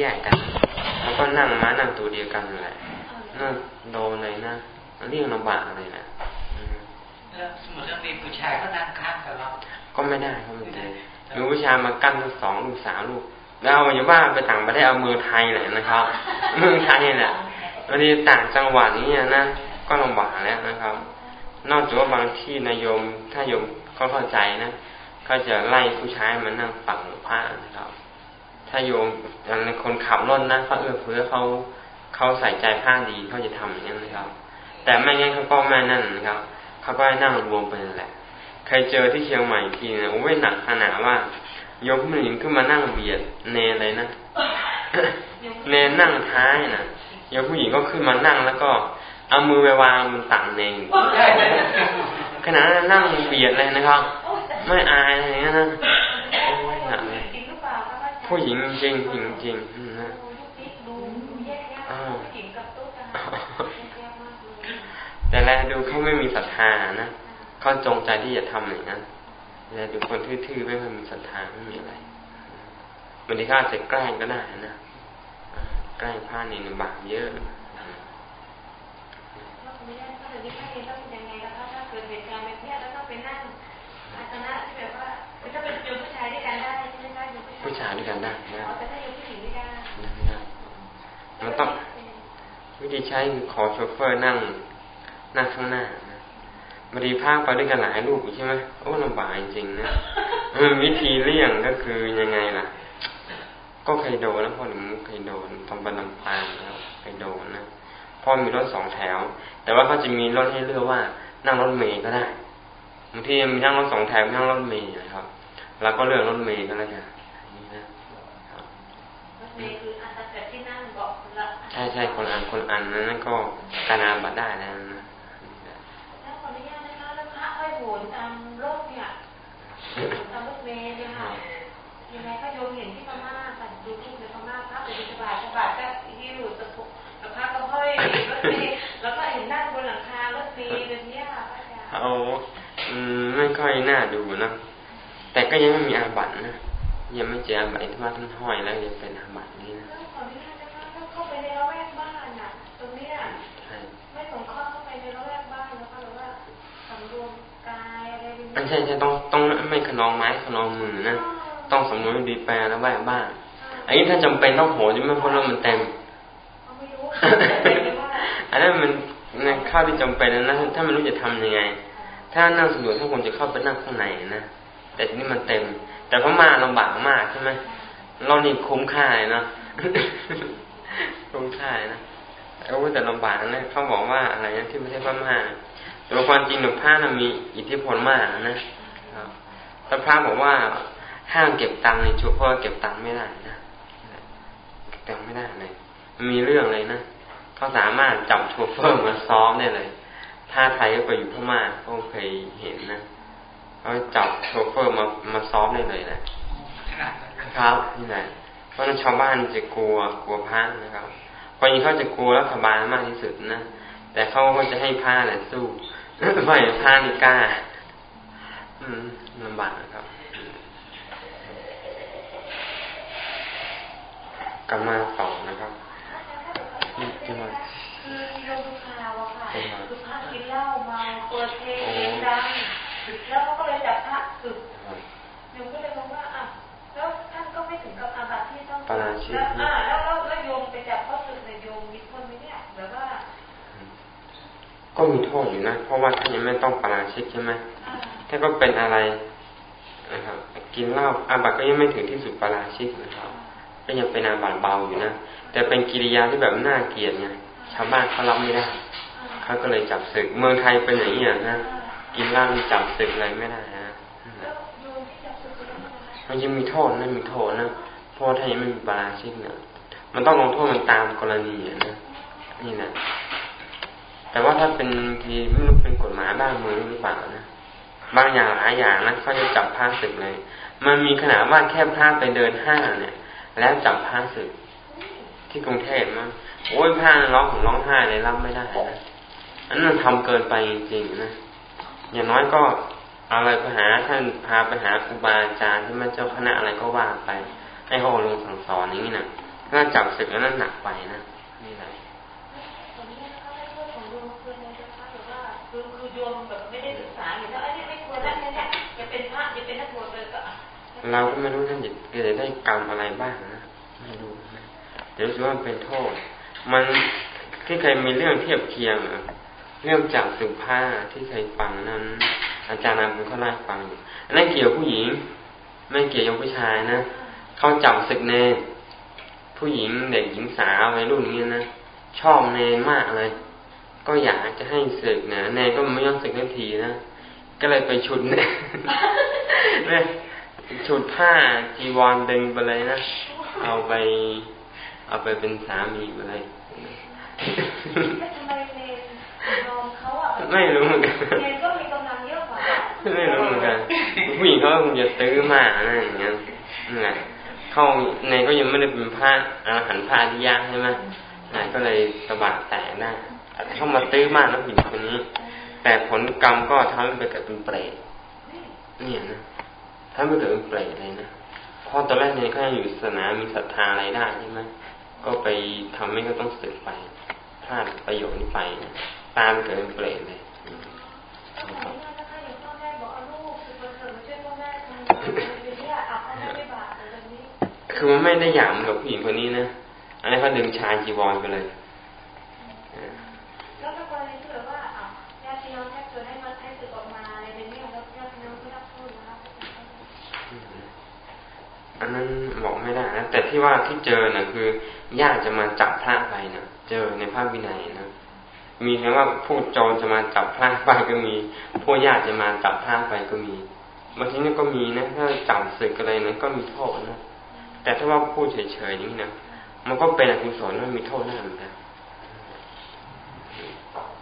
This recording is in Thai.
แยกกัน แล้วก็นั่งม้านั่งตัวเดียวกันแหละนั่งโดนเลยนะเรียกลำบากเลยนะแล้วสมมติว่ามีผู้ชายก็นั่งข้างกับเราก็ไม่ได้ก็ไม่ได้มีผู้ชายมากั้นทั้งสองลูกสามลูกแล้วอย่าว่าไปต่างประเทศเอามือไทยเลยนะครับ เมืองไทยแหละวันนี้ต่างจังหวัดนี้นะก็ลำบากแล้วนะครับ นอกจากว่าบางที่นายมถ้ายมก็เข้าใจนะ ก็จะไล่ผู้ชายมานั่งฝังผ้านะครับ ถ้าโยมอย่างในคนขับรถนะเขาเอื้อเฟื้อเขาเขาใส่ใจผ้าดีเขาจะทำอย่างนี้นะครับ แต่ไม่งั้นเขาก็ไม่นั่นนะครับเขาก็ให้นั่งรวมไปนั่นแหละเคยเจอที่เชียงใหม่ทีนะโอ้ยหนักขนาดว่ายกผู้หญิงขึ้นมานั่งเบียดเนเลยนะเนนั่งท้ายนะยกผู้หญิงก็ขึ้นมานั่งแล้วก็เอามือไปวางบนตักเนงขณะนั้นนั่งเบียดเลยนะครับ ไม่อายอะไรเงี้ยนะโอ้ยหนักเลย ผู้หญิงจริงจริงจริงนะแต่แลดูเขาไม่มีศรัทธานะเขาจงใจที่จะทำอย่างนั้นแลดูคนทื่อๆไม่ค่อยมีศรัทธาไม่มีอะไรวันนี้เขาอาจจะแกล้งก็ได้นะแกล้งพลาดในบาปเยอะผู้ชาย ด้วยกันได้นะมันต้องวิธีใช้ขอโชเฟอร์นั่งนั่งข้างหน้าบดีภาคไปด้วยกันหลายลูกใช่ไหมโอ้ลำบากจริงนะวิธีเลี่ยงก็คือยังไงล่ะ ก็เคยโดนแล้วพอหนูเคยโดนตอนบันลำพางแล้วเคยโดนนะพ่อมีรถสองแถว แต่ว่าเขาจะมีรถให้เลือกว่านั่งรถเมย์ก็ได้บางทีมีนั่งรถสองแถวนั่งรถเมย์นะครับเราก็เลือกรถเมย์ก็แล้วกันนี่นะ ใช่ใช่คนอันคนอันนั้นก็การอาบัตได้แล้วนะตามรถเมล์เนี่ยค่ะยังไงก็โยมเห็นที่พม่าค่ะดูที่ในพม่าพระไปบิณฑบาตบาตก็ที่อยู่ตะปุกตะพระก็ห้อยรถเมล์แล้วก็เห็นนั่งบนหลังคารถเมล์แบบนี้ค่ะเอาอืมไม่ค่อยน่าดูนะแต่ก็ยังไม่มีอาบัตนะยังไม่เจออาบัตที่ว่าท่านห้อยแล้วยังเป็นอาบัตนี่นะเข้าไปในละแวกบ้านน่ะตรงนี้ไม่สงเคราะห์เข้าไปในละแวกบ้านแล้วก็หรือว่าสำรวมกาย อะไรไม่ใช่ใช่ต้องต้องไม่ขนองไม้ขนองมือนะต้องสำนวนดีแปลแล้วแวกบ้านอันนี้ถ้าจำเป็นต้องโหจะไม่เพราะว่ามันเต็มอันนั้นมันในข้าวที่จำเป็นนะถ้าไม่รู้จะทำยังไง ถ้านั่งสำรวจถ้าคนจะเข้าไปนั่งข้างในนะแต่ทีนี้มันเต็ม แต่พม่าลำบากมากใช่ไหมเรานี่คุ้มค่าเลยนะคุ้มค่านะแต่ว่าแต่ลำบากนะเขาบอกว่าอะไรนะที่ไม่ใช่พม่า แต่ความจริงหนุ่มผ้านะมีอิทธิพลมากนะแต่พระบอกว่าห้ามเก็บตังค์ในชุดเพราะเก็บตังค์ไม่ได้นะเก็บตังค์ไม่ได้เลยมีเรื่องเลยนะเขาสามารถจับโชเฟอร์มาซ้อมได้เลย ถ้าไทยก็ไปอยู่พม่าก็เคยเห็นนะเขาจับโชเฟอร์มามาซ้อมได้เลยนะครับนี่แหละเพราะชาวบ้านจะกลัวกลัวพระนะครับคนนี้เขาจะกลัวรัฐบาลมากที่สุดนะ แต่เขาก็จะให้ผ้าแหละสู้ไม่ผ้านี่กล้าอืมลำบากนะครับกลับมาต่อนะครับนี่จะมาคือโยมข่าวอะค่ะคือพระกินเหล้ามาเปิดเพลงดังแล้วเขาก็เลยจับพระสึกโยมก็เลยบอกว่าอะแล้วท่านก็ไม่ถึงกับอาบัติที่ต้องปราชิก ก็มีโทษอยู่นะ เพราะว่าท่านยังไม่ต้องปราชิกใช่ไหมถ้าก็เป็นอะไรนะครับกินเหล้าอาบัติก็ยังไม่ถึงที่สุดปราชิกนะครับ ก็ยังเป็นอาบัติเบาอยู่นะ แต่เป็นกิริยาที่แบบน่าเกลียดไงชาวบ้านเขารับไม่ได้เขาก็เลยจับศึก เมืองไทยเป็นอย่างนี้นะกินเหล้าจับศึกอะไรไม่ได้นะมันยังมีโทษนะมีโทษนะเพราะถ้ายังไม่มีปาราชิกเนี่ยมันต้องลงโทษมันตามกรณีนะนี่นะ แต่ว่าถ้าเป็นทีไม่รู้เป็นกฎหมายบ้านเมืองหรือเปล่านะบางอย่างหลายอย่างนะเขาจะจับพาศึกเลย มันมีขนาดว่าแค่พาไปเดินห้างเนี่ย แล้วจับผ้าสึก ที่กรุงเทพมั้งโอ้ยผ้าร้องของร้องไห้เลยรับไม่ได้นะอันนั้นทำเกินไปจริงๆนะอย่างน้อยก็อะไรไปหาท่านพาไปหาครูบาอาจารย์ที่มันเจ้าคณะอะไรก็ว่าไป ให้เขาลงสั่งสอนอย่างนี้นะถ้าจับศึกแล้วนั่นหนักไปนะนี่แหละ เป็นพระจะเป็นนักบวชเลยก็เราก็ไม่รู้ท่านจะจะได้กรรมอะไรบ้างนะไม่รู้นะเดี๋ยวรู้สึกว่าเป็นโทษ มันที่เคยมีเรื่องเทียบเคียงเรื่องจากสุภาที่เคยฟังนั้น อาจารย์นันเป็นเขาไล่าฟังอยู่ันนั่นเกี่ยวผู้หญิง ไม่เกี่ยวกับผู้ชายนะเขาจับศึกเนผู้หญิงเด็กหญิงสาววัยรุ่นนี้นะชอบเนมากเลย ก็อยากจะให้ศึกนะเนก็ไม่ยอมศึกทันทีนะ ก็เลยไปชุดเนรเนี่ยชุดผ้าจีวรดึงไปเลยนะ เอาไป เอาไปเป็นสามีไปเลยแล้วทำไมเนรยอมเขาอะไม่รู้เหมือนกันเนรก็มีกำลังเยอะกว่าไม่รู้เหมือนกันผู้หญิงเขาคงจะตื้อมากนะอย่างเงี้ยนั่นแหละเข้าในก็ยังไม่ได้เป็นพระอรหันต์พระอริยะใช่ไหมนายก็เลยสะบัดแตกได้เข้ามาตื้อมากนะผู้หญิงคนนี้ แต่ผลกรรมก็ทำให้ไปเกิดเป็นเปรตเนี่ยนะถ้าไม่เกิดเป็นเปรตเลยนะเพราะตอนแรกเนี่ยเขายังอยู่ศาสนามีศรัทธาอะไรได้ใช่ไหมก็ไปทำให้เขาต้องสึกไปพลาดประโยชน์นี้ไปนะตามไปเกิดเป็นเปรตเลยอืมก็ขออนุญาตนะคะอย่างพ่อแม่บอกเอาลูกคือประเสริฐมาช่วยพ่อแม่ทำอย่างนี้อะพ่อแม่ไม่บาปเลยแบบนี้คือมันไม่ได้หยามกับผู้หญิงคนนี้นะอันนี้เขาดึงชายจีวรไปเลยอ่า แล้วถ้ากรณีที่แบบว่าอะญาติพี่น้องแค่ชวนให้มาให้สึกออกมาอะไรแบบนี้แล้วญาติพี่น้องไม่รับพูดนะครับ อันนั้นบอกไม่ได้นะแต่ที่ว่าที่เจอน่ะคือญาติจะมาจับพระไปนะเจอในภาพวินัยนะมีแค่ว่าผู้โจรจะมาจับพระไปก็มีผู้ญาติจะมาจับพระไปก็มีบางทีนี่ก็มีนะถ้าจับศึกอะไรนั้นก็มีโทษนะแต่ถ้าว่าพูดเฉยๆอย่างนี้นะมันก็เป็นอกุศลมันมีโทษหน้าเหมือนกัน